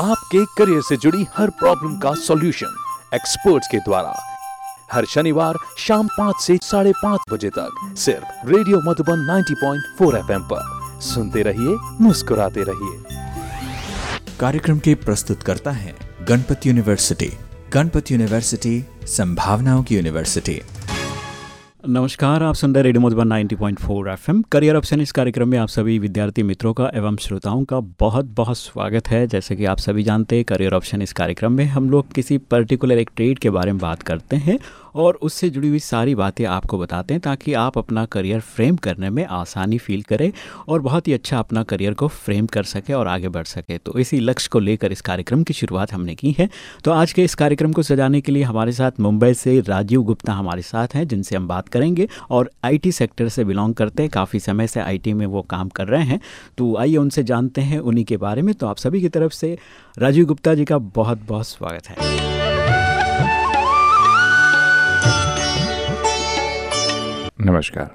आपके करियर से जुड़ी हर प्रॉब्लम का सॉल्यूशन एक्सपर्ट्स के द्वारा। हर शनिवार शाम पाँच से साढ़े पाँच बजे तक सिर्फ़ रेडियो मधुबन 90.4 एफएम पर। सुनते रहिए, मुस्कुराते रहिए। कार्यक्रम के प्रस्तुतकर्ता हैं गणपति यूनिवर्सिटी। गणपति यूनिवर्सिटी, संभावनाओं की यूनिवर्सिटी। नमस्कार, आप सुन रहे radio Madhuban 90.4 FM. Career option इस कार्यक्रम में आप सभी विद्यार्थी मित्रों का एवं श्रोताओं का बहुत बहुत स्वागत है। जैसे कि आप सभी जानते हैं, करियर ऑप्शन इस कार्यक्रम में हम लोग किसी पर्टिकुलर एक ट्रेड के बारे में बात करते हैं और उससे जुड़ी हुई सारी बातें आपको बताते हैं ताकि आप अपना करियर फ्रेम करने में आसानी फील करें और बहुत ही अच्छा अपना करियर को फ्रेम कर सके और आगे बढ़ सके। तो इसी लक्ष्य को लेकर इस कार्यक्रम की शुरुआत हमने की है। तो आज के इस कार्यक्रम को सजाने के लिए हमारे साथ मुंबई से राजीव गुप्ता हमारे साथ हैं, जिनसे हम बात करेंगे और आईटी सेक्टर से बिलोंग करते हैं। काफ़ी समय से आईटी में वो काम कर रहे हैं। तो आइए उनसे जानते हैं, उन्हीं के बारे में। तो आप सभी की तरफ़ से राजीव गुप्ता जी का बहुत बहुत स्वागत है। नमस्कार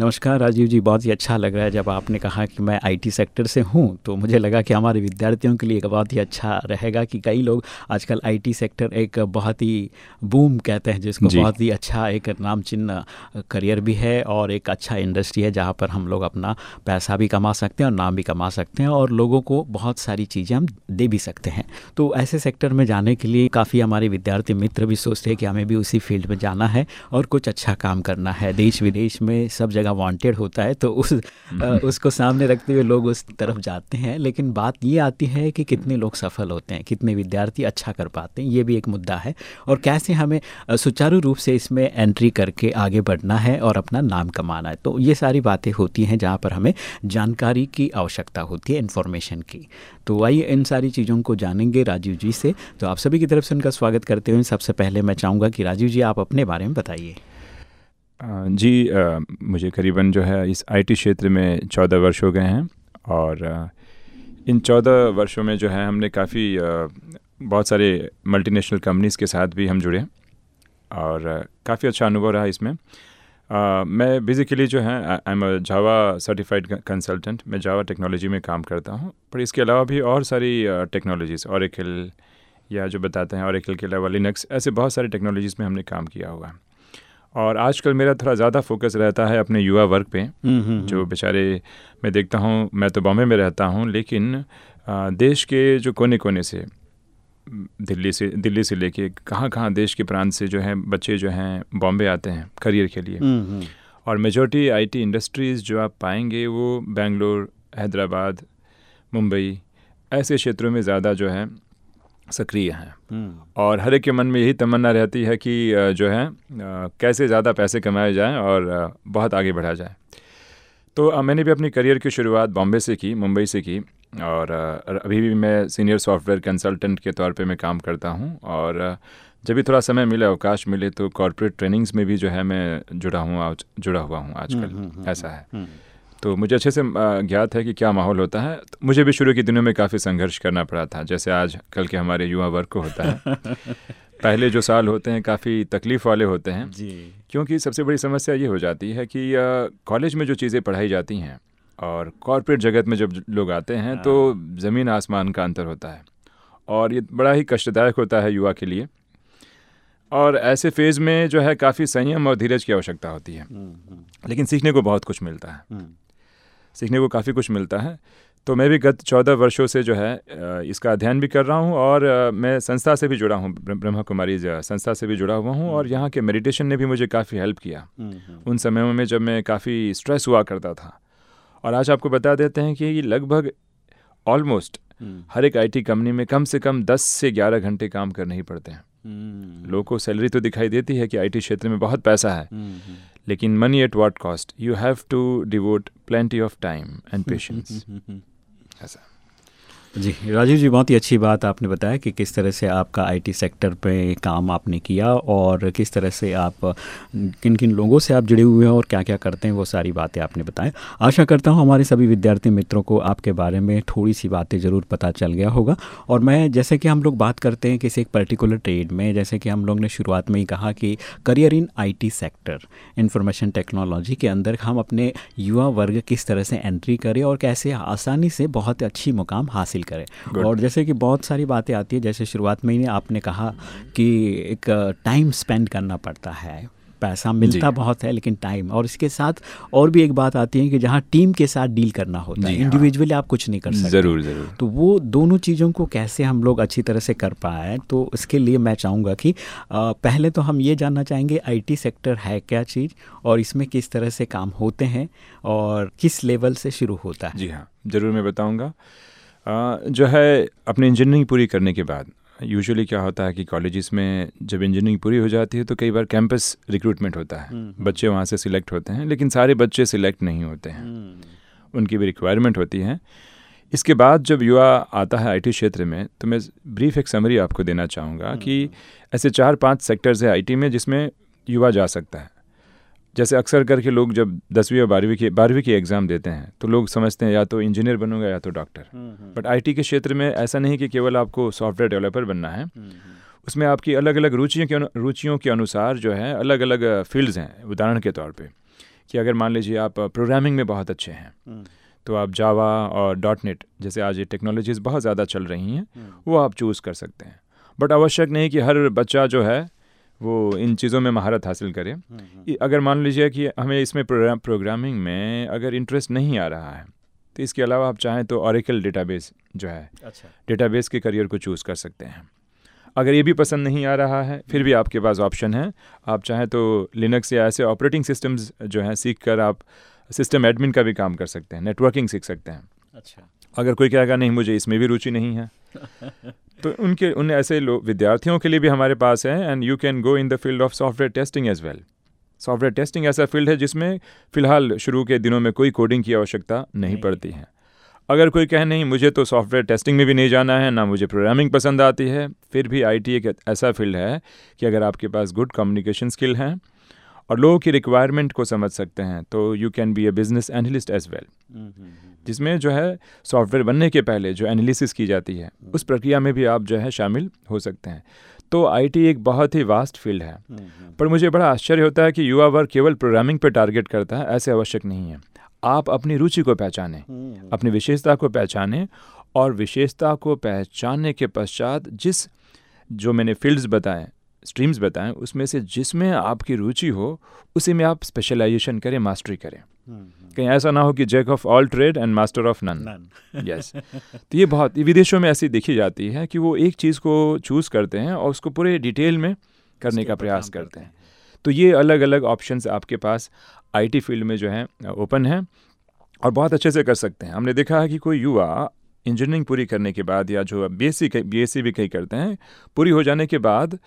नमस्कार राजीव जी बहुत ही अच्छा लग रहा है जब आपने कहा कि मैं आईटी सेक्टर से हूँ तो मुझे लगा कि हमारे विद्यार्थियों के लिए बहुत ही अच्छा रहेगा कि कई लोग आजकल आईटी सेक्टर एक बहुत ही बूम कहते हैं जिसको बहुत ही अच्छा एक नाम चिन्ह करियर भी है और एक अच्छा इंडस्ट्री है जहाँ पर हम लोग अपना पैसा भी कमा सकते हैं और नाम भी कमा सकते हैं और लोगों को बहुत सारी चीज़ें हम दे भी सकते हैं। तो ऐसे सेक्टर में जाने के लिए काफ़ी हमारे विद्यार्थी मित्र भी सोचते हैं कि हमें भी उसी फ़ील्ड में जाना है और कुछ अच्छा काम करना है। देश विदेश में सब जगह वांटेड होता है तो उस उसको सामने रखते हुए लोग उस तरफ़ जाते हैं। लेकिन बात ये आती है कि कितने लोग सफल होते हैं कितने विद्यार्थी अच्छा कर पाते हैं ये भी एक मुद्दा है। और कैसे हमें सुचारू रूप से इसमें एंट्री करके आगे बढ़ना है और अपना नाम कमाना है। तो ये सारी बातें होती हैं जहाँ पर हमें जानकारी की आवश्यकता होती है इन्फॉर्मेशन की। तो आइए इन सारी चीज़ों को जानेंगे राजीव जी से। तो आप सभी की तरफ़ से उनका स्वागत करते हुए सबसे पहले मैं चाहूँगा कि राजीव जी आप अपने बारे में बताइए। जी आ, मुझे करीबन जो है इस आईटी क्षेत्र में चौदह वर्ष हो गए हैं और आ, इन चौदह वर्षों में जो है हमने काफ़ी बहुत सारे मल्टीनेशनल कंपनीज़ के साथ भी हम जुड़े और काफ़ी अच्छा अनुभव रहा इसमें। आ, मैं बेसिकली जो है I am Java certified consultant मैं जावा टेक्नोलॉजी में काम करता हूँ पर इसके अलावा भी और सारी टेक्नोलॉजीज़ और या जो बताते हैं और के अलावा लिनक्स ऐसे बहुत सारे टेक्नोलॉजीज़ में हमने काम किया हुआ है। और आजकल मेरा थोड़ा ज़्यादा फोकस रहता है अपने युवा वर्ग पे हम्म, हम्म, जो हम्म। बेचारे मैं देखता हूँ मैं तो बॉम्बे में रहता हूँ लेकिन देश के जो कोने कोने से दिल्ली से दिल्ली से लेके कहाँ कहाँ देश के प्रांत से जो हैं बच्चे जो हैं बॉम्बे आते हैं करियर के लिए और मेजोरिटी आईटी इंडस्ट्रीज़ जो आप पाएँगे वो बेंगलोर हैदराबाद मुंबई ऐसे क्षेत्रों में ज़्यादा जो है सक्रिय हैं। हम्म। और हर एक के मन में यही तमन्ना रहती है कि जो है कैसे ज़्यादा पैसे कमाए जाएँ और बहुत आगे बढ़ा जाए। तो मैंने भी अपनी करियर की शुरुआत बॉम्बे से की मुंबई से की और अभी भी मैं सीनियर सॉफ्टवेयर कंसल्टेंट के तौर पे मैं काम करता हूँ और जब भी थोड़ा समय मिले अवकाश मिले तो कॉरपोरेट ट्रेनिंग्स में भी जो है मैं जुड़ा हूँ जुड़ा हुआ हूँ आजकल। हम्म, हम्म, ऐसा है। तो मुझे अच्छे से ज्ञात है कि क्या माहौल होता है तो मुझे भी शुरू के दिनों में काफ़ी संघर्ष करना पड़ा था जैसे आज कल के हमारे युवा वर्ग को होता है पहले जो साल होते हैं काफ़ी तकलीफ़ वाले होते हैं जी क्योंकि सबसे बड़ी समस्या ये हो जाती है कि कॉलेज में जो चीज़ें पढ़ाई जाती हैं और कॉरपोरेट जगत में जब लोग आते हैं तो हाँ। ज़मीन आसमान का अंतर होता है और ये बड़ा ही कष्टदायक होता है युवा के लिए और ऐसे फ़ेज़ में जो है काफ़ी संयम और धीरज की आवश्यकता होती है हम्म, हम्म। लेकिन सीखने को बहुत कुछ मिलता है हम्म। सीखने को काफ़ी कुछ मिलता है। तो मैं भी गत चौदह वर्षों से जो है इसका अध्ययन भी कर रहा हूँ और मैं संस्था से भी जुड़ा हूँ ब्रह्मा कुमारी संस्था से भी जुड़ा हुआ हूँ और यहाँ के मेडिटेशन ने भी मुझे काफ़ी हेल्प किया। हम्म, हम्म। उन समयों में जब मैं काफ़ी स्ट्रेस हुआ करता था। और आज आपको बता देते हैं कि लगभग ऑलमोस्ट हम्म। हर एक आईटी कंपनी में कम से कम 10 से 11 घंटे काम करने ही पड़ते हैं। लोगों को सैलरी तो दिखाई देती है कि आईटी क्षेत्र में बहुत पैसा है। Like in money at what cost? You have to devote plenty of time and patience. ऐसा जी, राजीव जी, बहुत ही अच्छी बात आपने बताया कि किस तरह से आपका आईटी सेक्टर पे काम आपने किया और किस तरह से आप किन किन लोगों से आप जुड़े हुए हैं और क्या क्या करते हैं, वो सारी बातें आपने बताएँ आशा करता हूँ हमारे सभी विद्यार्थी मित्रों को आपके बारे में थोड़ी सी बातें ज़रूर पता चल गया होगा। और मैं, जैसे कि हम लोग बात करते हैं किसी एक पर्टिकुलर ट्रेड में, जैसे कि हम लोग ने शुरुआत में ही कहा कि career in IT sector information technology के अंदर हम अपने युवा वर्ग किस तरह से एंट्री करें और कैसे आसानी से बहुत अच्छी मुकाम हासिल करें। और जैसे कि बहुत सारी बातें आती है जैसे शुरुआत में ही आपने कहा कि एक टाइम स्पेंड करना पड़ता है। पैसा मिलता बहुत है लेकिन टाइम और इसके साथ और भी एक बात आती है कि जहाँ टीम के साथ डील करना होता है इंडिविजुअली हाँ। आप कुछ नहीं कर सकते। ज़रूर ज़रूर। तो वो दोनों चीज़ों को कैसे हम लोग अच्छी तरह से कर पाए तो इसके लिए मैं चाहूँगा कि आ, पहले तो हम ये जानना चाहेंगे आईटी सेक्टर है क्या चीज़ और इसमें किस तरह से काम होते हैं और किस लेवल से शुरू होता है? जी हाँ ज़रूर मैं बताऊँगा। जो है अपनी इंजीनियरिंग पूरी करने के बाद यूजुअली क्या होता है कि कॉलेजेस में जब इंजीनियरिंग पूरी हो जाती है तो कई बार कैंपस रिक्रूटमेंट होता है। हम्म, हम्म। बच्चे वहाँ से सिलेक्ट होते हैं लेकिन सारे बच्चे सिलेक्ट नहीं होते हैं। हम्म। उनकी भी रिक्वायरमेंट होती है। इसके बाद जब युवा आता है आईटी क्षेत्र में तो मैं ब्रीफ एक समरी आपको देना चाहूँगा कि ऐसे चार पाँच सेक्टर्स है आईटी में जिसमें युवा जा सकता है। जैसे अक्सर करके लोग जब दसवीं और बारहवीं की बारहवीं की एग्ज़ाम देते हैं तो लोग समझते हैं या तो इंजीनियर बनूँगा या तो डॉक्टर हम्म, हम्म। बट आईटी के क्षेत्र में ऐसा नहीं कि केवल आपको सॉफ्टवेयर डेवलपर बनना है। हम्म, उसमें आपकी अलग अलग रुचियों के रुचियों के अनुसार जो है अलग अलग फील्ड्स हैं उदाहरण के तौर पर कि अगर मान लीजिए आप प्रोग्रामिंग में बहुत अच्छे हैं तो आप जावा और. डॉट नेट जैसे आज ये टेक्नोलॉजीज़ बहुत ज़्यादा चल रही हैं वो आप चूज़ कर सकते हैं। बट आवश्यक नहीं कि हर बच्चा जो है वो इन चीज़ों में महारत हासिल करे। हम्म, हम्म। अगर मान लीजिए कि हमें इसमें प्रोग्राम प्रोग्रामिंग में अगर इंटरेस्ट नहीं आ रहा है तो इसके अलावा आप चाहें तो ऑरिकल डेटाबेस जो है अच्छा। डेटाबेस के करियर को चूज़ कर सकते हैं। अगर ये भी पसंद नहीं आ रहा है फिर भी आपके पास ऑप्शन है। आप चाहें तो लिनक्स या ऐसे ऑपरेटिंग सिस्टम्स जो हैं सीख कर आप सिस्टम एडमिन का भी काम कर सकते हैं नेटवर्किंग सीख सकते हैं। अच्छा। अगर कोई कहेगा नहीं मुझे इसमें भी रुचि नहीं है। तो उनके उन ऐसे लोग विद्यार्थियों के लिए भी हमारे पास है and you can go in the field of software testing as well software testing ऐसा फ़ील्ड है जिसमें फ़िलहाल शुरू के दिनों में कोई कोडिंग की आवश्यकता नहीं पड़ती है। अगर कोई कहे नहीं मुझे तो सॉफ्टवेयर टेस्टिंग में भी नहीं जाना है ना मुझे प्रोग्रामिंग पसंद आती है फिर भी आईटी एक ऐसा फ़ील्ड है कि अगर आपके पास गुड कम्युनिकेशन स्किल हैं और लोगों की रिक्वायरमेंट को समझ सकते हैं तो you can be a business analyst as well जिसमें जो है सॉफ्टवेयर बनने के पहले जो एनालिसिस की जाती है हम्म। उस प्रक्रिया में भी आप जो है शामिल हो सकते हैं। तो आईटी एक बहुत ही वास्ट फ़ील्ड है। हम्म, हम्म। पर मुझे बड़ा आश्चर्य होता है कि युवा वर्ग केवल प्रोग्रामिंग पर टारगेट करता है ऐसे आवश्यक नहीं है। आप अपनी रुचि को पहचानें अपनी विशेषता को पहचानें और विशेषता को पहचानने के पश्चात जिस जो मैंने फील्ड्स बताएँ स्ट्रीम्स बताएँ उसमें से जिसमें आपकी रुचि हो उसी में आप स्पेशलाइजेशन करें मास्टरी करें। कहीं ऐसा ना हो कि jack of all trade and master of none yes तो ये बहुत विदेशों में ऐसी देखी जाती है कि वो एक चीज़ को चूज़ करते हैं और उसको पूरे डिटेल में करने का प्रयास करते हैं। तो ये अलग अलग ऑप्शंस आपके पास आईटी फ़ील्ड में जो है ओपन है और बहुत अच्छे से कर सकते हैं। हमने देखा है कि कोई युवा इंजीनियरिंग पूरी करने के बाद या जो बी एस सी भी कई करते हैं, पूरी हो जाने के बाद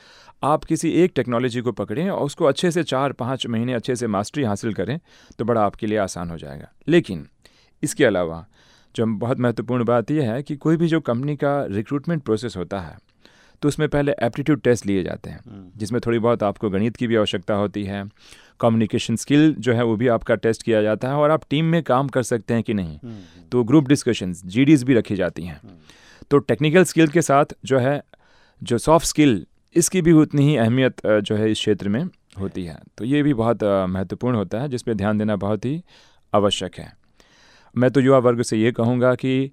आप किसी एक टेक्नोलॉजी को पकड़ें और उसको अच्छे से चार, पाँच महीने अच्छे से मास्टरी हासिल करें तो बड़ा आपके लिए आसान हो जाएगा। लेकिन इसके अलावा जो बहुत महत्वपूर्ण बात यह है कि कोई भी जो कंपनी का रिक्रूटमेंट प्रोसेस होता है तो उसमें पहले एप्टीट्यूड टेस्ट लिए जाते हैं हम्म। जिसमें थोड़ी बहुत आपको गणित की भी आवश्यकता होती है कम्युनिकेशन स्किल जो है वो भी आपका टेस्ट किया जाता है और आप टीम में काम कर सकते हैं कि नहीं। हम्म, हम्म। तो ग्रुप डिस्कशंस जीडीज भी रखी जाती हैं। तो टेक्निकल स्किल के साथ जो है जो सॉफ्ट स्किल इसकी भी उतनी ही अहमियत जो है इस क्षेत्र में होती है। तो ये भी बहुत महत्वपूर्ण होता है जिस पर ध्यान देना बहुत ही आवश्यक है। मैं तो युवा वर्ग से ये कहूँगा कि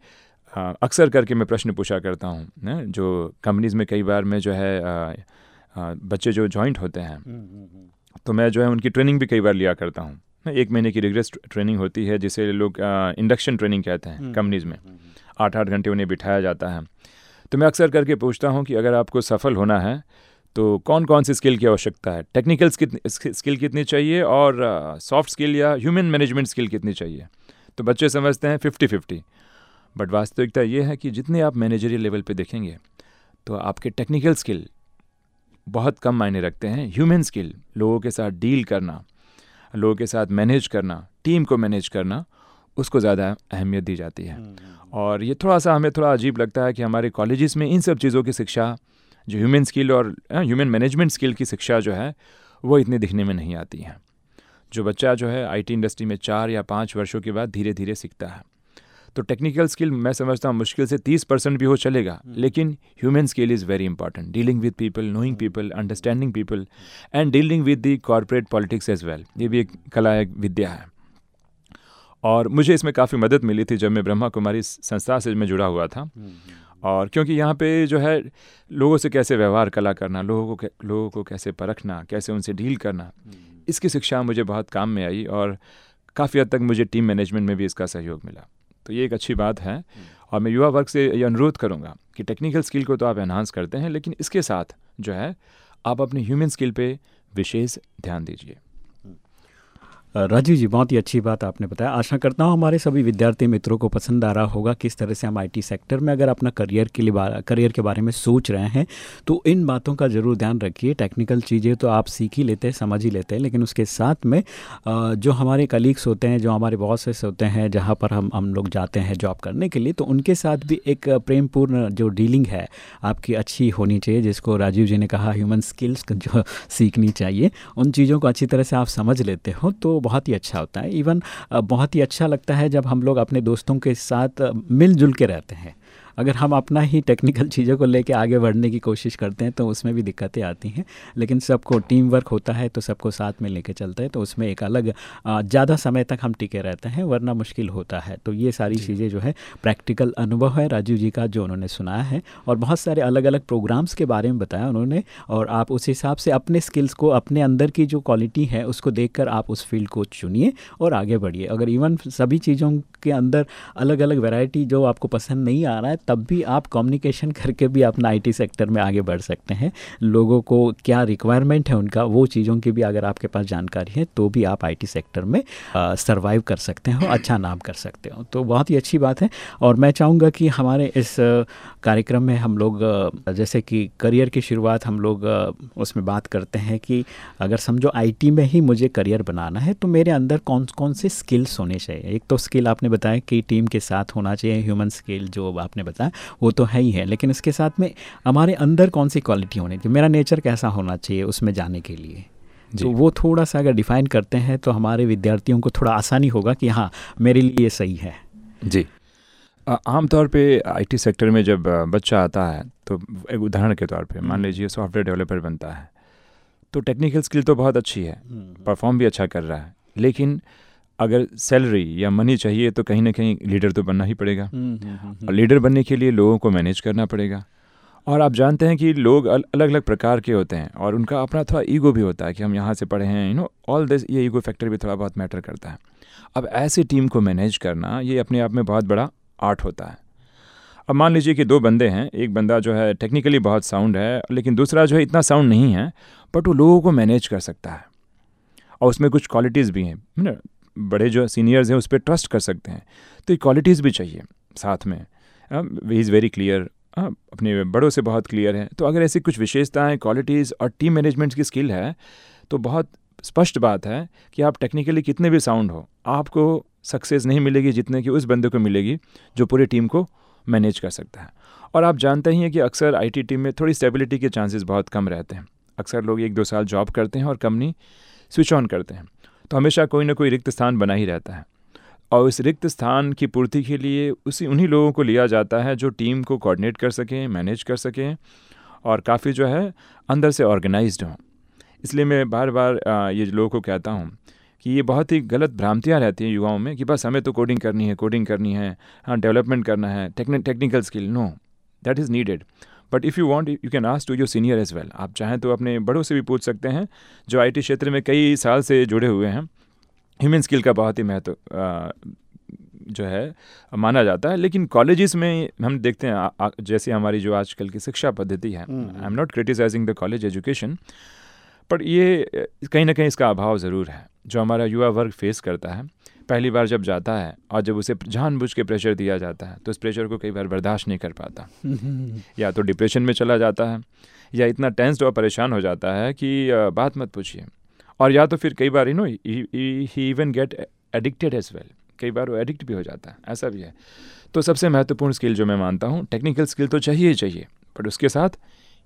अक्सर करके मैं प्रश्न पूछा करता हूँ जो कंपनीज़ में कई बार में जो है आ, आ, बच्चे जो जॉइंट होते हैं हम्म, हम्म, हम्म। तो मैं जो है उनकी ट्रेनिंग भी कई बार लिया करता हूँ। एक महीने की रिग्रेस ट्रेनिंग होती है जिसे लोग इंडक्शन ट्रेनिंग कहते हैं कंपनीज़ में। आठ आठ घंटे उन्हें बिठाया जाता है। तो मैं अक्सर करके पूछता हूँ कि अगर आपको सफल होना है तो कौन कौन सी स्किल की आवश्यकता है? टेक्निकल स्किल कितनी चाहिए और सॉफ्ट स्किल या ह्यूमन मैनेजमेंट स्किल कितनी चाहिए? तो बच्चे समझते हैं फिफ्टी फिफ्टी बट वास्तविकता ये है कि जितने आप मैनेजरियल लेवल पे देखेंगे तो आपके टेक्निकल स्किल बहुत कम मायने रखते हैं। ह्यूमन स्किल लोगों के साथ डील करना लोगों के साथ मैनेज करना टीम को मैनेज करना उसको ज़्यादा अहमियत दी जाती है। और ये थोड़ा सा हमें थोड़ा अजीब लगता है कि हमारे कॉलेजेस में इन सब चीज़ों की शिक्षा जो ह्यूमन स्किल और ह्यूमन मैनेजमेंट स्किल की शिक्षा जो है वो इतनी दिखने में नहीं आती हैं। जो बच्चा जो है आईटी इंडस्ट्री में चार या पाँच वर्षों के बाद धीरे धीरे सीखता है। तो टेक्निकल स्किल मैं समझता हूँ मुश्किल से तीस परसेंट भी हो चलेगा लेकिन human skill is very important dealing with people knowing people understanding people and dealing with the corporate politics as well ये भी एक कला एक विद्या है। और मुझे इसमें काफ़ी मदद मिली थी जब मैं ब्रह्मा कुमारी संस्था से मैं जुड़ा हुआ था। और क्योंकि यहाँ पे जो है लोगों से कैसे व्यवहार कला करना लोगों को लोगों को कैसे परखना कैसे उनसे डील करना इसकी शिक्षा मुझे बहुत काम में आई और काफ़ी हद तक मुझे टीम मैनेजमेंट में भी इसका सहयोग मिला। तो ये एक अच्छी बात है। और मैं युवा वर्ग से ये अनुरोध करूँगा कि टेक्निकल स्किल को तो आप एनहांस करते हैं लेकिन इसके साथ जो है आप अपने ह्यूमन स्किल पे विशेष ध्यान दीजिए। राजीव जी, बहुत ही अच्छी बात आपने बताया। आशा करता हूँ हमारे सभी विद्यार्थी मित्रों को पसंद आ रहा होगा किस तरह से हम आईटी सेक्टर में अगर अपना करियर के लिए करियर के बारे में सोच रहे हैं तो इन बातों का ज़रूर ध्यान रखिए। टेक्निकल चीज़ें तो आप सीख ही लेते हैं, समझ ही लेते हैं, लेकिन उसके साथ में जो हमारे कलीग्स होते हैं, जो हमारे बॉसेस होते हैं, जहाँ पर हम हम लोग जाते हैं जॉब करने के लिए तो उनके साथ भी एक प्रेमपूर्ण जो डीलिंग है, आपकी अच्छी होनी चाहिए, जिसको राजीव जी ने कहा ह्यूमन स्किल्स जो सीखनी चाहिए। उन चीज़ों को अच्छी तरह से आप समझ लेते हो तो बहुत ही अच्छा होता है। इवन बहुत ही अच्छा लगता है जब हम लोग अपने दोस्तों के साथ मिलजुल के रहते हैं। अगर हम अपना ही टेक्निकल चीज़ों को लेके आगे बढ़ने की कोशिश करते हैं तो उसमें भी दिक्कतें आती हैं। लेकिन सबको टीम वर्क होता है तो सबको साथ में लेके चलते हैं तो उसमें एक अलग ज़्यादा समय तक हम टिके रहते हैं वरना मुश्किल होता है। तो ये सारी चीज़ें जो है प्रैक्टिकल अनुभव है राजीव जी का जो उन्होंने सुनाया है। और बहुत सारे अलग अलग प्रोग्राम्स के बारे में बताया उन्होंने और आप उस हिसाब से अपने स्किल्स को अपने अंदर की जो क्वालिटी है उसको देख आप उस फ़ील्ड को चुनिए और आगे बढ़िए। अगर इवन सभी चीज़ों के अंदर अलग अलग वेराइटी जो आपको पसंद नहीं आ रहा है तब भी आप कम्युनिकेशन करके भी अपना आईटी सेक्टर में आगे बढ़ सकते हैं। लोगों को क्या रिक्वायरमेंट है उनका वो चीज़ों की भी अगर आपके पास जानकारी है तो भी आप आईटी सेक्टर में सरवाइव कर सकते हो अच्छा नाम कर सकते हो। तो बहुत ही अच्छी बात है। और मैं चाहूँगा कि हमारे इस कार्यक्रम में हम लोग जैसे कि करियर की शुरुआत हम लोग उसमें बात करते हैं कि अगर समझो आईटी में ही मुझे करियर बनाना है तो मेरे अंदर कौन कौन से स्किल्स होने चाहिए। एक तो स्किल आपने बताया कि टीम के साथ होना चाहिए ह्यूमन स्किल जो आपने बताया। वो तो है ही है। लेकिन इसके साथ में हमारे अंदर कौन सी क्वालिटी होनी चाहिए मेरा नेचर कैसा होना चाहिए उसमें जाने के लिए? तो वो थोड़ा सा अगर डिफ़ाइन करते हैं तो हमारे विद्यार्थियों को थोड़ा आसानी होगा कि हाँ मेरे लिए सही है। जी। आमतौर पे आईटी सेक्टर में जब बच्चा आता है तो एक उदाहरण के तौर पे मान हम्म। लीजिए सॉफ्टवेयर डेवलपर बनता है तो टेक्निकल स्किल तो बहुत अच्छी है। परफॉर्म हम्म। भी अच्छा कर रहा है। लेकिन अगर सैलरी या मनी चाहिए तो कहीं ना कहीं लीडर तो बनना ही पड़ेगा। हम्म, हम्म, हम्म, और लीडर बनने के लिए लोगों को मैनेज करना पड़ेगा। और आप जानते हैं कि लोग अलग अलग प्रकार के होते हैं और उनका अपना थोड़ा ईगो भी होता है कि हम यहाँ से पढ़े हैं यू नो ऑल दिस ये ईगो फैक्टर भी थोड़ा बहुत मैटर करता है। अब ऐसी टीम को मैनेज करना ये अपने आप में बहुत बड़ा आर्ट होता है। अब मान लीजिए कि दो बंदे हैं एक बंदा जो है टेक्निकली बहुत साउंड है लेकिन दूसरा जो है इतना साउंड नहीं है बट वो लोगों को मैनेज कर सकता है। और उसमें कुछ क्वालिटीज़ भी हैं बड़े जो सीनियर्स हैं उस पर ट्रस्ट कर सकते हैं। तो ये क्वालिटीज़ भी चाहिए साथ में। ही इज़ वेरी क्लियर अपने बड़ों से बहुत क्लियर है। तो अगर ऐसी कुछ विशेषताएँ क्वालिटीज़ और टीम मैनेजमेंट की स्किल है तो बहुत स्पष्ट बात है कि आप टेक्निकली कितने भी साउंड हो, आपको सक्सेस नहीं मिलेगी जितने की उस बंदे को मिलेगी जो पूरी टीम को मैनेज कर सकता है। और आप जानते ही हैं कि अक्सर आईटी टीम में थोड़ी स्टेबिलिटी के चांसेस बहुत कम रहते हैं। अक्सर लोग एक दो साल जॉब करते हैं और कंपनी स्विच ऑन करते हैं। तो हमेशा कोई ना कोई रिक्त स्थान बना ही रहता है। और इस रिक्त स्थान की पूर्ति के लिए उसी उन्हीं लोगों को लिया जाता है जो टीम को कोऑर्डिनेट कर सकें, मैनेज कर सकें और काफ़ी जो है अंदर से ऑर्गेनाइज्ड हों। इसलिए मैं बार बार ये लोगों को कहता हूँ कि ये बहुत ही गलत भ्रांतियाँ रहती हैं युवाओं में कि बस हमें तो कोडिंग करनी है, कोडिंग करनी है हाँ डेवलपमेंट करना है technical skill, no, that is needed. But if you want you can ask to your senior as well आप चाहें तो अपने बड़ों से भी पूछ सकते हैं जो आईटी क्षेत्र में कई साल से जुड़े हुए हैं। ह्यूमन स्किल का बहुत ही महत्व जो है माना जाता है। लेकिन कॉलेजेस में हम देखते हैं आ, आ, जैसे हमारी जो आजकल की शिक्षा पद्धति है। I am not criticising the college education but ये कहीं ना कहीं इसका अभाव ज़रूर है जो हमारा युवा वर्ग फेस करता है। पहली बार जब जाता है और जब उसे जानबूझ के प्रेशर दिया जाता है तो उस प्रेशर को कई बार बर्दाश्त नहीं कर पाता। या तो डिप्रेशन में चला जाता है या इतना टेंस्ड और परेशान हो जाता है कि बात मत पूछिए। और या तो फिर कई बार you know he even get addicted as well कई बार वो एडिक्ट भी हो जाता है ऐसा भी है। तो सबसे महत्वपूर्ण स्किल जो मैं मानता हूँ टेक्निकल स्किल तो चाहिए ही चाहिए बट उसके साथ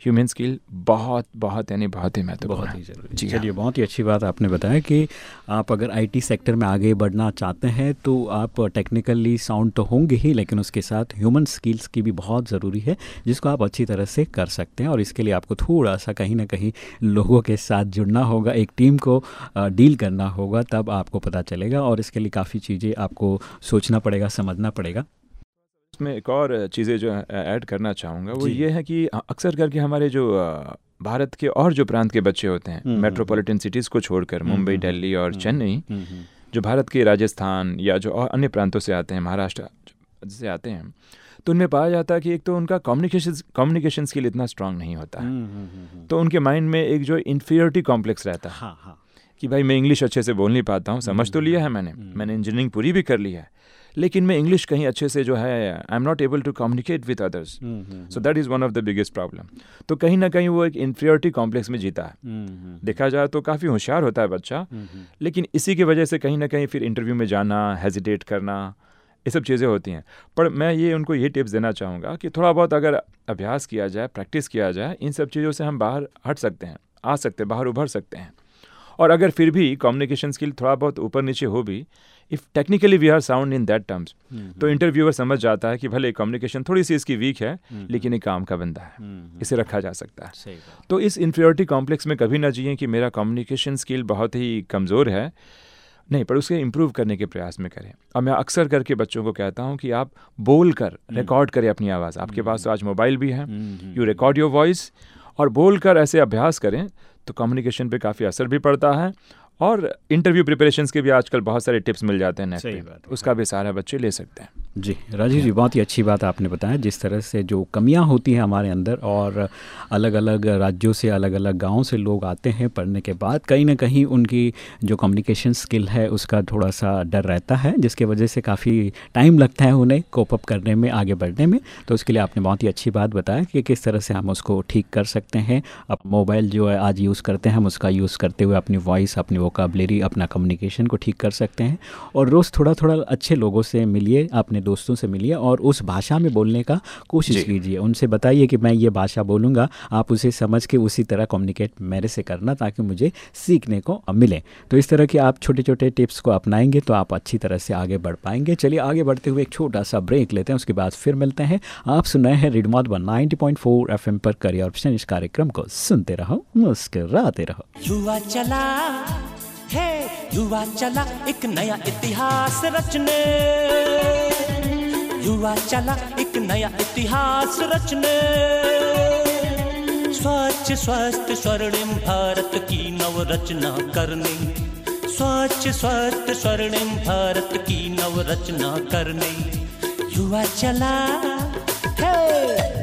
ह्यूमन स्किल बहुत बहुत यानी बहुत ही महत्वपूर्ण बहुत ही ज़रूरी जी चलिए हाँ। बहुत ही अच्छी बात आपने बताया कि आप अगर आईटी सेक्टर में आगे बढ़ना चाहते हैं तो आप टेक्निकली साउंड तो होंगे ही लेकिन उसके साथ ह्यूमन स्किल्स की भी बहुत ज़रूरी है जिसको आप अच्छी तरह से कर सकते हैं। और इसके लिए आपको थोड़ा सा कहीं ना कहीं लोगों के साथ जुड़ना होगा एक टीम को डील करना होगा तब आपको पता चलेगा और इसके लिए काफ़ी चीज़ें आपको सोचना पड़ेगा समझना पड़ेगा। इसमें एक और चीज़ें जो ऐड करना चाहूँगा वो ये है कि अक्सर करके हमारे जो भारत के और जो प्रांत के बच्चे होते हैं हम्म, मेट्रोपॉलिटन सिटीज़ को छोड़कर हम्म, मुंबई हम्म, दिल्ली और हम्म, चेन्नई हम्म, हम्म, जो भारत के राजस्थान या जो और अन्य प्रांतों से आते हैं महाराष्ट्र से आते हैं तो उनमें पाया जाता है कि एक तो उनका कम्युनिकेशन कम्युनिकेशन स्किल इतना स्ट्रांग नहीं होता है। हम्म, हम्म, हम्म, हम्म। तो उनके माइंड में एक जो इन्फीरियरिटी कॉम्प्लेक्स रहता है। हाँ हाँ। कि भाई मैं इंग्लिश अच्छे से बोल नहीं पाता हूँ समझ तो हम्म, लिया है मैंने हम्म। मैंने इंजीनियरिंग पूरी भी कर ली है। लेकिन मैं इंग्लिश कहीं अच्छे से जो है I am not able to communicate with others so that is one of the biggest problem तो कहीं ना कहीं वो एक इन्फीरियोरिटी कॉम्प्लेक्स में जीता है। हम्म, हम्म, देखा जाए तो काफ़ी होशियार होता है बच्चा। हम्म, लेकिन इसी की वजह से कहीं ना कहीं फिर इंटरव्यू में जाना हेजिटेट करना ये सब चीज़ें होती हैं। पर मैं ये उनको ये टिप्स देना चाहूँगा कि थोड़ा बहुत अगर अभ्यास किया जाए प्रैक्टिस किया जाए इन सब चीज़ों से हम बाहर हट सकते हैं आ सकते हैं बाहर उभर सकते हैं। और अगर फिर भी कम्युनिकेशन स्किल थोड़ा बहुत ऊपर नीचे हो भी if technically we are sound in that terms hmm, तो इंटरव्यूअर समझ जाता है कि भले कम्युनिकेशन थोड़ी सी इसकी वीक है हम्म, लेकिन ये काम का बंदा है हम्म, हम्म, इसे रखा जा सकता है। तो इस इन्फीरियोरिटी कॉम्प्लेक्स में कभी ना जिए कि मेरा कम्युनिकेशन स्किल बहुत ही कमज़ोर है। नहीं पर उसके इम्प्रूव करने के प्रयास में करें। और मैं अक्सर करके बच्चों को कहता हूँ कि आप बोल कर रिकॉर्ड करें अपनी आवाज़। आपके पास तो आज मोबाइल भी है। Hmm, hmm, you record your voice और बोल कर ऐसे अभ्यास करें तो कम्युनिकेशन पे काफ़ी असर भी पड़ता है। और इंटरव्यू प्रिपरेशन के भी आजकल बहुत सारे टिप्स मिल जाते हैं नेट सही पे। बात उसका भी सारा बच्चे ले सकते हैं। जी राजीव जी बहुत ही अच्छी बात आपने बताया जिस तरह से जो कमियाँ होती हैं हमारे अंदर और अलग अलग राज्यों से अलग अलग गाँवों से लोग आते हैं पढ़ने के बाद कहीं ना कहीं उनकी जो कम्युनिकेशन स्किल है उसका थोड़ा सा डर रहता है जिसके वजह से काफ़ी टाइम लगता है उन्हें कोप अप करने में आगे बढ़ने में। तो उसके लिए आपने बहुत ही अच्छी बात बताया कि किस तरह से हम उसको ठीक कर सकते हैं। अब मोबाइल जो है आज यूज़ करते हैं हम उसका यूज़ करते हुए अपनी वॉइस अपनी वोकाबलरी अपना कम्युनिकेशन को ठीक कर सकते हैं। और रोज़ थोड़ा थोड़ा अच्छे लोगों से मिलिए अपने दोस्तों से मिलिए और उस भाषा में बोलने का कोशिश कीजिए। उनसे बताइए कि मैं ये भाषा बोलूँगा आप उसे समझ के उसी तरह कम्युनिकेट मेरे से करना ताकि मुझे सीखने को मिले। तो इस तरह के आप छोटे छोटे टिप्स को अपनाएँगे तो आप अच्छी तरह से आगे बढ़ पाएँगे। चलिए आगे बढ़ते हुए एक छोटा सा ब्रेक लेते हैं उसके बाद फिर मिलते हैं। आप सुन रहे हैं रेडमोट one ninety point four F M पर करियर ऑप्शन। इस कार्यक्रम को सुनते रहो मुस्कराते रहो। युवा चला है युवा चला एक नया इतिहास रचने। युवा चला एक नया इतिहास रचने। स्वच्छ, स्वस्थ, स्वर्णिम भारत की नवरचना करने। स्वच्छ, स्वस्थ, स्वर्णिम भारत की नवरचना करने। युवा चला है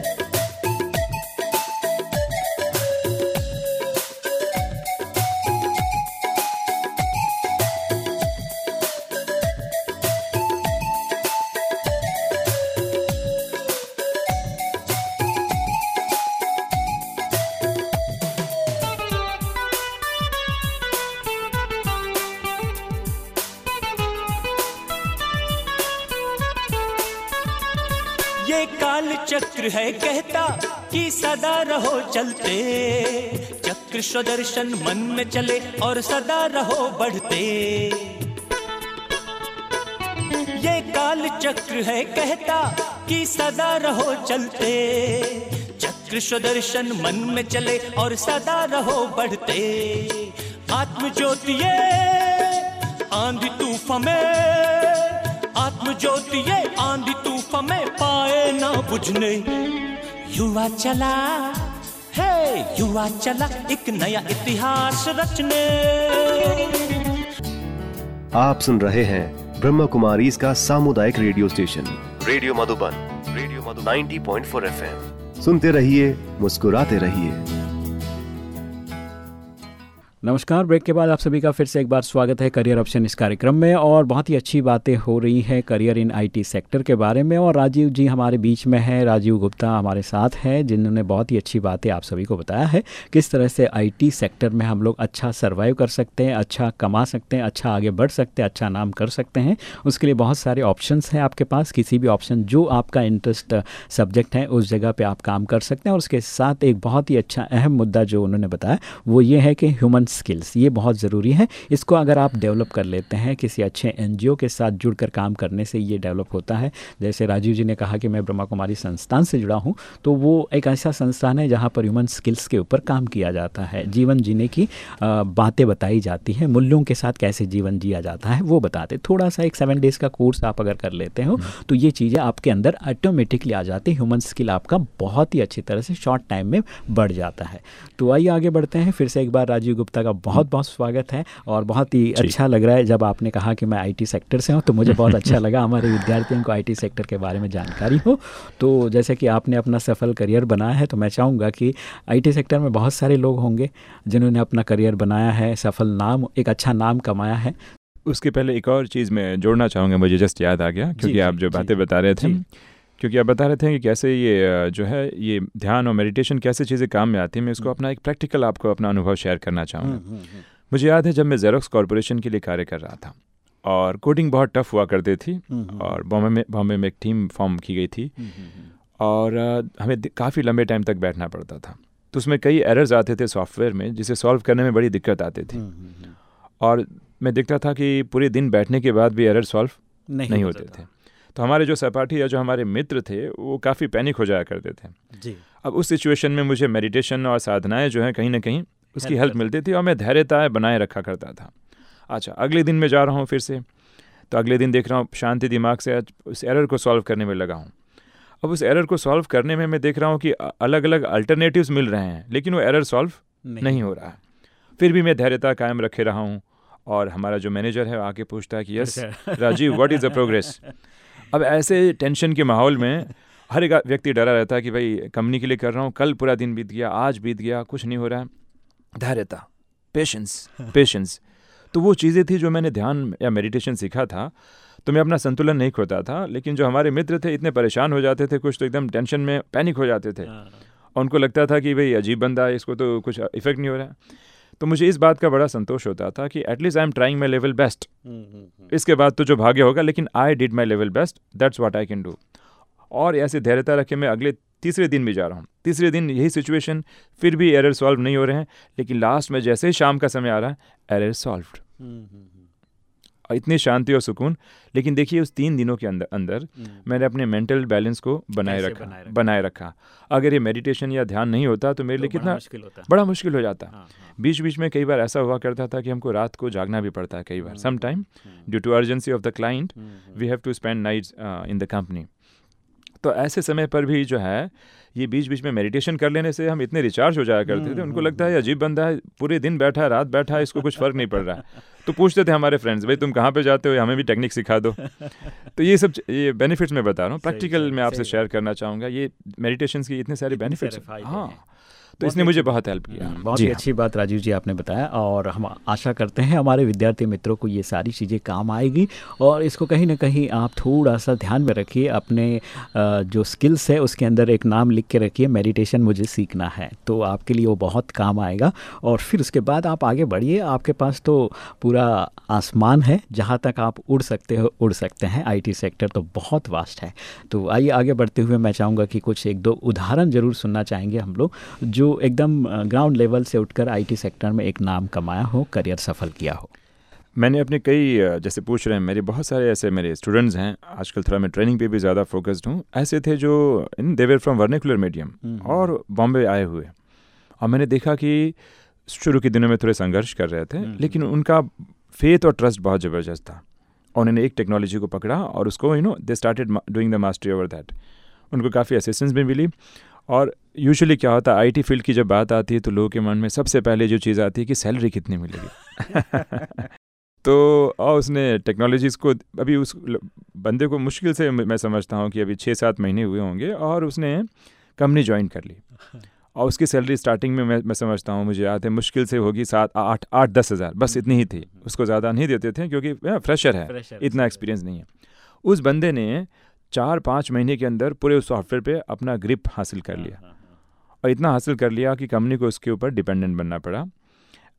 ये काल चक्र है कहता कि सदा रहो चलते। चक्र स्वदर्शन मन में चले और सदा रहो बढ़ते। ये काल चक्र है कहता कि सदा रहो चलते। चक्र स्वदर्शन मन में चले और सदा रहो बढ़ते। आत्म ज्योति ये आंधी तूफ़ान में आत्म ज्योति ये आंधी तूफ़ान में पाए ना बुझने। युवा चला है युवा चला, एक नया इतिहास रचने। आप सुन रहे हैं ब्रह्म कुमारी इसका सामुदायिक radio station, radio Madhuban, radio Madhu 90.4 FM. सुनते रहिए, मुस्कुराते रहिए। नमस्कार, ब्रेक के बाद आप सभी का फिर से एक बार स्वागत है करियर ऑप्शन इस कार्यक्रम में और बहुत ही अच्छी बातें हो रही हैं करियर इन आईटी सेक्टर के बारे में और राजीव जी हमारे बीच में हैं। राजीव गुप्ता हमारे साथ हैं, जिन्होंने बहुत ही अच्छी बातें आप सभी को बताया है किस तरह से आईटी सेक्टर में हम लोग अच्छा सर्वाइव कर सकते हैं अच्छा कमा सकते हैं अच्छा आगे बढ़ सकते हैं अच्छा नाम कर सकते हैं। उसके लिए बहुत सारे ऑप्शन हैं आपके पास। किसी भी ऑप्शन जो आपका इंटरेस्ट सब्जेक्ट है, उस जगह पर आप काम कर सकते हैं और उसके साथ एक बहुत ही अच्छा अहम मुद्दा जो उन्होंने बताया, वो ये है कि ह्यूमन स्किल्स ये बहुत ज़रूरी है। इसको अगर आप डेवलप कर लेते हैं किसी अच्छे एनजीओ के साथ जुड़कर काम करने से ये डेवलप होता है। जैसे राजीव जी ने कहा कि मैं ब्रह्मा कुमारी संस्थान से जुड़ा हूँ तो वो एक ऐसा संस्थान है जहाँ पर ह्यूमन स्किल्स के ऊपर काम किया जाता है। जीवन जीने की बातें बताई जाती हैं मूल्यों के साथ कैसे जीवन जिया जाता है वो बताते थोड़ा सा एक सेवन डेज़ का कोर्स आप अगर कर लेते हो हम्म। तो ये चीज़ें आपके अंदर ऑटोमेटिकली आ जाती है। ह्यूमन स्किल आपका बहुत ही अच्छी तरह से शॉर्ट टाइम में बढ़ जाता है। तो आइए आगे बढ़ते हैं फिर से एक बार राजीव गुप्ता का बहुत बहुत स्वागत है और बहुत ही अच्छा लग रहा है जब आपने कहा कि मैं आईटी सेक्टर से हूँ तो मुझे बहुत अच्छा लगा हमारे विद्यार्थियों को आईटी सेक्टर के बारे में जानकारी हो। तो जैसे कि आपने अपना सफल करियर बनाया है तो मैं चाहूँगा कि आईटी सेक्टर में बहुत सारे लोग होंगे जिन्होंने अपना करियर बनाया है सफल नाम एक अच्छा नाम कमाया है। उसके पहले एक और चीज़ मैं जोड़ना चाहूँगा मुझे जस्ट याद आ गया क्योंकि आप जो बातें बता रहे थे। क्योंकि आप बता रहे थे कि कैसे ये जो है ये ध्यान और मेडिटेशन कैसे चीज़ें काम में आती हैं मैं इसको हम्म। अपना एक प्रैक्टिकल आपको अपना अनुभव शेयर करना चाहूँगा। हम्म, हम्म, मुझे याद है जब मैं जेरोक्स कॉरपोरेशन के लिए कार्य कर रहा था और कोडिंग बहुत टफ हुआ करती थी और बॉम्बे में बॉम्बे में एक टीम फॉर्म की गई थी और हमें काफ़ी लंबे टाइम तक बैठना पड़ता था। तो उसमें कई एरर्स आते थे सॉफ्टवेयर में जिसे सॉल्व करने में बड़ी दिक्कत आती थी। और मैं देखता था कि पूरे दिन बैठने के बाद भी एरर सॉल्व नहीं, नहीं होते थे। तो हमारे जो सहपाठी या जो हमारे मित्र थे वो काफ़ी पैनिक हो जाया करते थे। जी। अब उस सिचुएशन में मुझे मेडिटेशन और साधनाएँ जो हैं कहीं ना कहीं उसकी हेल्प मिलती थी और मैं धैर्यता बनाए रखा करता था। अच्छा अगले दिन मैं जा रहा हूँ फिर से। तो अगले दिन देख रहा हूँ शांति दिमाग से उस एरर को सॉल्व करने में लगा हूँ। अब उस एरर को सॉल्व करने में मैं देख रहा हूँ कि अलग अलग अल्टरनेटिव्स मिल रहे हैं लेकिन वो एरर सॉल्व नहीं, नहीं हो रहा है। फिर भी मैं धैर्यता कायम रखे रहा हूँ और हमारा जो मैनेजर है आके पूछता है कि yes. Rajeev what is the progress अब ऐसे टेंशन के माहौल में हर एक व्यक्ति डरा रहता है कि भाई कंपनी के लिए कर रहा हूँ कल पूरा दिन बीत गया आज बीत गया कुछ नहीं हो रहा है। धैर्यता पेशेंस पेशेंस तो वो चीज़ें थी जो मैंने ध्यान या मेडिटेशन सीखा था तो मैं अपना संतुलन नहीं खोता था लेकिन जो हमारे मित्र थे इतने परेशान हो जाते थे कुछ तो एकदम टेंशन में पैनिक हो जाते थे। हाँ। और उनको लगता था कि भाई अजीब बंदा है इसको तो कुछ इफ़ेक्ट नहीं हो रहा है। तो मुझे इस बात का बड़ा संतोष होता था कि at least I am trying my level best इसके बाद तो जो भाग्य होगा, लेकिन I did my level best that's what I can do और ऐसे धैर्यता रखे मैं अगले तीसरे दिन भी जा रहा हूँ। तीसरे दिन यही सिचुएशन फिर भी एरर सॉल्व नहीं हो रहे हैं, लेकिन लास्ट में जैसे ही शाम का समय आ रहा है एरर सॉल्व इतनी शांति और सुकून। लेकिन देखिए उस तीन दिनों के अंदर अंदर हम्म। मैंने अपने मेंटल बैलेंस को बनाए रखा बनाए रखा? बनाए रखा। अगर ये मेडिटेशन या ध्यान नहीं होता तो मेरे तो लिए कितना मुश्किल होता। बड़ा मुश्किल हो जाता। हाँ, हाँ। बीच बीच में कई बार ऐसा हुआ करता था कि हमको रात को जागना भी पड़ता है कई बार। Sometime due to urgency of the client we have to spend night in the company तो ऐसे समय पर भी जो है ये बीच बीच में मेडिटेशन कर लेने से हम इतने रिचार्ज हो जाया करते थे उनको लगता है अजीब बंदा है पूरे दिन बैठा है रात बैठा है इसको कुछ फ़र्क नहीं पड़ रहा तो पूछते थे हमारे फ्रेंड्स भाई तुम कहाँ पे जाते हो? हमें भी टेक्निक सिखा दो। तो ये सब ये बेनिफिट्स मैं बता रहा हूँ। प्रैक्टिकल मैं आपसे शेयर करना चाहूँगा। ये मेडिटेशन की इतने सारे बेनिफिट्स हाँ। तो इसने मुझे बहुत हेल्प किया। हम्म, बहुत ही हाँ। अच्छी बात राजीव जी आपने बताया और हम आशा करते हैं हमारे विद्यार्थी मित्रों को ये सारी चीज़ें काम आएगी और इसको कहीं ना कहीं आप थोड़ा सा ध्यान में रखिए अपने जो स्किल्स है उसके अंदर एक नाम लिख के रखिए मेडिटेशन मुझे सीखना है तो आपके लिए वो बहुत काम आएगा। और फिर उसके बाद आप आगे बढ़िए आपके पास तो पूरा आसमान है जहाँ तक आप उड़ सकते हो उड़ सकते हैं आईटी सेक्टर तो बहुत वास्ट है। तो आइए आगे बढ़ते हुए मैं चाहूँगा कि कुछ एक दो उदाहरण ज़रूर सुनना चाहेंगे हम लोग जो एकदम ग्राउंड लेवल से उठकर आईटी सेक्टर में एक नाम कमाया हो करियर सफल किया हो। मैंने अपने कई जैसे पूछ रहे हैं मेरे बहुत सारे ऐसे मेरे स्टूडेंट्स हैं आजकल थोड़ा मैं ट्रेनिंग पे भी ज़्यादा फोकस्ड हूँ। ऐसे थे जो इन देवर फ्रॉम वर्निकुलर मीडियम और बॉम्बे आए हुए। और मैंने देखा कि शुरू के दिनों में थोड़े संघर्ष कर रहे थे हम्म, हम्म। लेकिन उनका फेथ और ट्रस्ट बहुत ज़बरदस्त था। और उन्होंने एक टेक्नोलॉजी को पकड़ा और उसको you know they started doing the mastery over that उनको काफ़ी असिस्टेंस भी मिली। और यूजुअली क्या होता है आईटी फ़ील्ड की जब बात आती है तो लोगों के मन में सबसे पहले जो चीज़ आती है कि सैलरी कितनी मिलेगी। तो और उसने टेक्नोलॉजीज़ को अभी उस बंदे को मुश्किल से मैं समझता हूँ कि अभी छः सात महीने हुए होंगे और उसने कंपनी ज्वाइन कर ली। और उसकी सैलरी स्टार्टिंग में मैं मैं समझता हूँ मुझे याद है मुश्किल से होगी सात आठ आठ दस हज़ार बस इतनी ही थी। उसको ज़्यादा नहीं देते थे क्योंकि फ्रेशर है Fresher, इतना एक्सपीरियंस नहीं है। उस बंदे ने चार पाँच महीने के अंदर पूरे उस सॉफ्टवेयर पे अपना ग्रिप हासिल कर लिया। और इतना हासिल कर लिया कि कंपनी को उसके ऊपर डिपेंडेंट बनना पड़ा।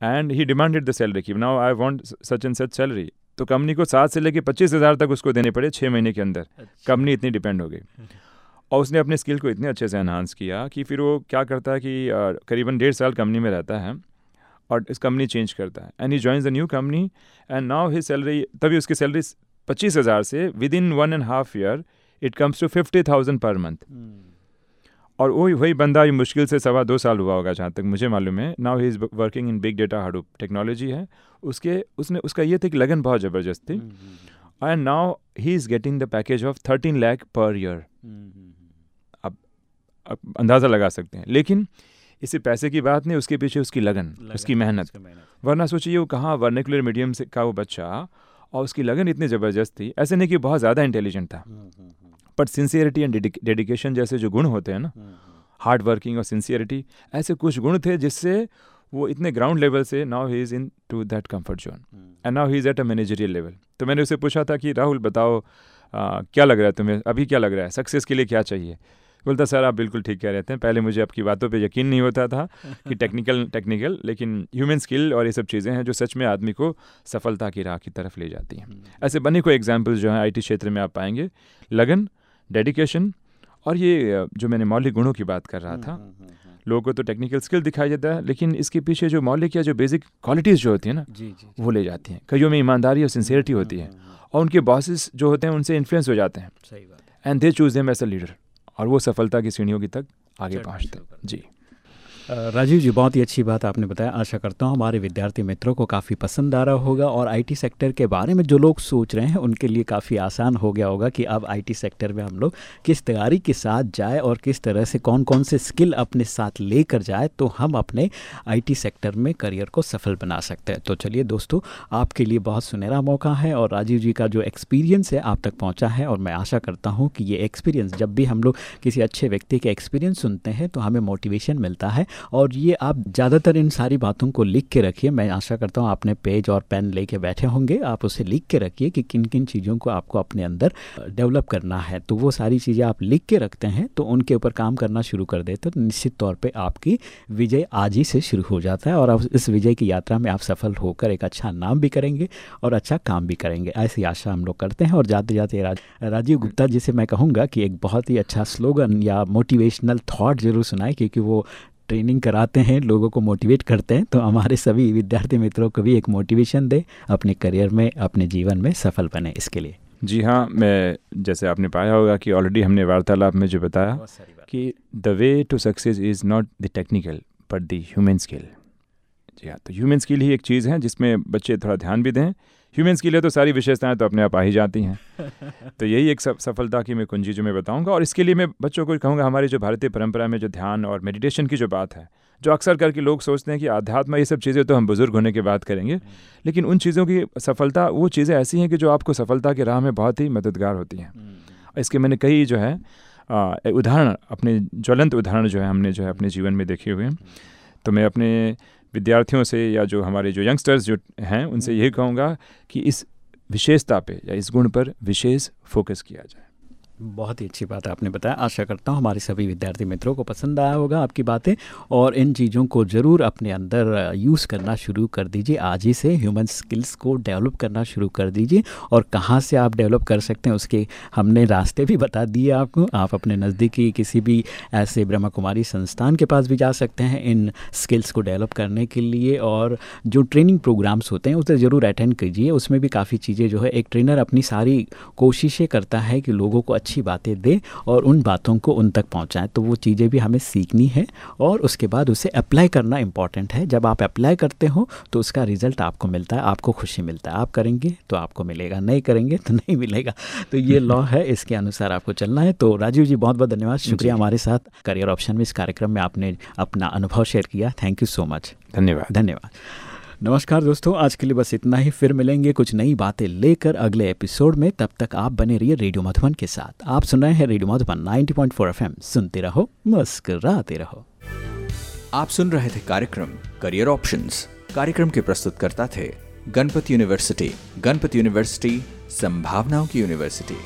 And he demanded the salary की। Now I want such and such salary तो कंपनी को सात से लेकर पच्चीस हज़ार तक उसको देने पड़े छः महीने के अंदर। कंपनी इतनी डिपेंड हो गई। और उसने अपने स्किल को इतने अच्छे से एनहांस किया कि फिर वो क्या करता है कि करीबन डेढ़ साल कंपनी में रहता है और इस कंपनी चेंज करता है। And he joins the new company and now he salary तभी उसकी सैलरी पच्चीस हज़ार से within one and half year it comes to fifty thousand per month और वही वही बंदा ये मुश्किल से सवा दो साल हुआ होगा जहाँ तक मुझे मालूम है। Now he is working in big data Hadoop technology है। उसके उसने उसका ये था कि लगन बहुत ज़बरदस्त थी। And now he is getting the package of thirteen lakh per year अब अब अंदाज़ा लगा सकते हैं। लेकिन इसे पैसे की बात नहीं उसके पीछे उसकी लगन, लगन, उसकी मेहनत। वरना सोचिए वो कहाँ वर्निकुलर मीडियम से का वो बच्चा और उसकी लगन इतनी ज़बरदस्त थी। ऐसे नहीं कि बहुत ज़्यादा इंटेलिजेंट था। बट सिंसियरिटी एंड डेडिकेशन जैसे जो गुण होते हैं ना हार्ड वर्किंग और सिंसियरिटी ऐसे कुछ गुण थे जिससे वो इतने ग्राउंड लेवल से now he is into that comfort zone and now he is at a managerial level तो मैंने उसे पूछा था कि राहुल बताओ आ, क्या लग रहा है तुम्हें? अभी क्या लग रहा है? सक्सेस के लिए क्या चाहिए? बोलता सर आप बिल्कुल ठीक कह रहे थे। पहले मुझे आपकी बातों पे यकीन नहीं होता था कि टेक्निकल टेक्निकल लेकिन ह्यूमन स्किल और ये सब चीज़ें हैं जो सच में आदमी को सफलता की राह की तरफ़ ले जाती हैं. ऐसे बने कोई एग्जाम्पल्स जो हैं आईटी क्षेत्र में आप पाएँगे? लगन डेडिकेशन और ये जो मैंने मौलिक गुणों की बात कर रहा था लोगों को तो टेक्निकल स्किल दिखाई देता है लेकिन इसके पीछे जो मौलिक या जो बेसिक क्वालिटीज़ जो होती हैं ना जी जी वो ले जाती हैं। कईयों में ईमानदारी और सिंसियरिटी होती है और उनके बॉसेस जो होते हैं उनसे इन्फ्लुएंस हो जाते हैं। सही बात and they choose them as a leader और वो सफलता की सीढ़ियों की तक आगे पहुँचते हैं। जी। राजीव जी, बहुत ही अच्छी बात आपने बताया। आशा करता हूँ हमारे विद्यार्थी मित्रों को काफ़ी पसंद आ रहा होगा और आईटी सेक्टर के बारे में जो लोग सोच रहे हैं, उनके लिए काफ़ी आसान हो गया होगा कि अब आईटी सेक्टर में हम लोग किस तैयारी के साथ जाए और किस तरह से कौन कौन से स्किल अपने साथ लेकर जाए तो हम अपने आईटी सेक्टर में करियर को सफल बना सकते हैं। तो चलिए दोस्तों, आपके लिए बहुत सुनहरा मौका है और राजीव जी का जो एक्सपीरियंस है आप तक पहुँचा है और मैं आशा करता हूँ कि ये एक्सपीरियंस जब भी हम लोग किसी अच्छे व्यक्ति के एक्सपीरियंस सुनते हैं तो हमें मोटिवेशन मिलता है और ये आप ज़्यादातर इन सारी बातों को लिख के रखिए। मैं आशा करता हूँ आपने पेज और पेन लेके बैठे होंगे। आप उसे लिख के रखिए कि किन किन चीज़ों को आपको अपने अंदर डेवलप करना है। तो वो सारी चीज़ें आप लिख के रखते हैं तो उनके ऊपर काम करना शुरू कर देते तो निश्चित तौर पर आपकी विजय आज ही से शुरू हो जाता है। और आप इस विजय की यात्रा में आप सफल होकर एक अच्छा नाम भी करेंगे और अच्छा काम भी करेंगे। ऐसी आशा हम लोग करते हैं। और जाते जाते राज, राजीव गुप्ता जी से मैं कहूँगा कि एक बहुत ही अच्छा स्लोगन या मोटिवेशनल थॉट ज़रूर सुनाए क्योंकि वो ट्रेनिंग कराते हैं लोगों को मोटिवेट करते हैं तो हमारे सभी विद्यार्थी मित्रों को भी एक मोटिवेशन दे अपने करियर में अपने जीवन में सफल बने इसके लिए। जी हाँ मैं जैसे आपने पाया होगा कि ऑलरेडी हमने वार्तालाप में जो बताया कि the way to success is not the technical but the human skill जी हाँ तो ह्यूमन स्किल ही एक चीज़ है जिसमें बच्चे थोड़ा ध्यान भी दें। ह्यूमन स्किल है तो सारी विशेषताएँ तो अपने आप आ ही जाती हैं। तो यही एक सफ- सफलता की मैं कुंजी जो मैं बताऊँगा और इसके लिए मैं बच्चों को कहूँगा हमारी जो भारतीय परंपरा में जो ध्यान और मेडिटेशन की जो बात है जो अक्सर करके लोग सोचते हैं कि आध्यात्म ये सब चीज़ें तो हम बुज़ुर्ग होने के बाद करेंगे लेकिन उन चीज़ों की सफलता वो चीज़ें ऐसी हैं कि जो आपको सफलता की राह में बहुत ही मददगार होती हैं। इसके मैंने कई जो है उदाहरण अपने ज्वलंत उदाहरण जो है हमने जो है अपने जीवन में देखे हुए हैं। तो मैं अपने विद्यार्थियों से या जो हमारे जो यंगस्टर्स जो हैं उनसे यही कहूँगा कि इस विशेषता पे या इस गुण पर विशेष फोकस किया जाए। बहुत ही अच्छी बात आपने बताया। आशा करता हूँ हमारे सभी विद्यार्थी मित्रों को पसंद आया होगा आपकी बातें, और इन चीज़ों को ज़रूर अपने अंदर यूज़ करना शुरू कर दीजिए। आज ही से ह्यूमन स्किल्स को डेवलप करना शुरू कर दीजिए, और कहाँ से आप डेवलप कर सकते हैं उसके हमने रास्ते भी बता दिए आपको। आप अपने नज़दीकी किसी भी ऐसे ब्रह्मा कुमारी संस्थान के पास भी जा सकते हैं इन स्किल्स को डेवलप करने के लिए, और जो ट्रेनिंग प्रोग्राम्स होते हैं उसे ज़रूर अटेंड कीजिए। उसमें भी काफ़ी चीज़ें जो है, एक ट्रेनर अपनी सारी कोशिशें करता है कि लोगों को अच्छी बातें दे और उन बातों को उन तक पहुँचाए। तो वो चीज़ें भी हमें सीखनी है और उसके बाद उसे अप्लाई करना इंपॉर्टेंट है। जब आप अप्लाई करते हो तो उसका रिज़ल्ट आपको मिलता है आपको खुशी मिलता है। आप करेंगे तो आपको मिलेगा नहीं करेंगे तो नहीं मिलेगा। तो ये लॉ है इसके अनुसार आपको चलना है। तो राजीव जी बहुत बहुत धन्यवाद। शुक्रिया हमारे साथ। करियर ऑप्शन में इस कार्यक्रम में आपने अपना अनुभव शेयर किया। थैंक यू सो मच धन्यवाद। धन्यवाद। नमस्कार दोस्तों, आज के लिए बस इतना ही। फिर मिलेंगे कुछ नई बातें लेकर अगले एपिसोड में। तब तक आप बने रहिए रेडियो मधुबन के साथ। आप सुन रहे हैं रेडियो मधुबन 90.4 एफएम। सुनते रहो, मुस्कराते रहो। आप सुन रहे थे कार्यक्रम करियर ऑप्शंस कार्यक्रम के प्रस्तुतकर्ता थे गणपति यूनिवर्सिटी गणपति यूनिवर्सिटी, संभावनाओं की यूनिवर्सिटी।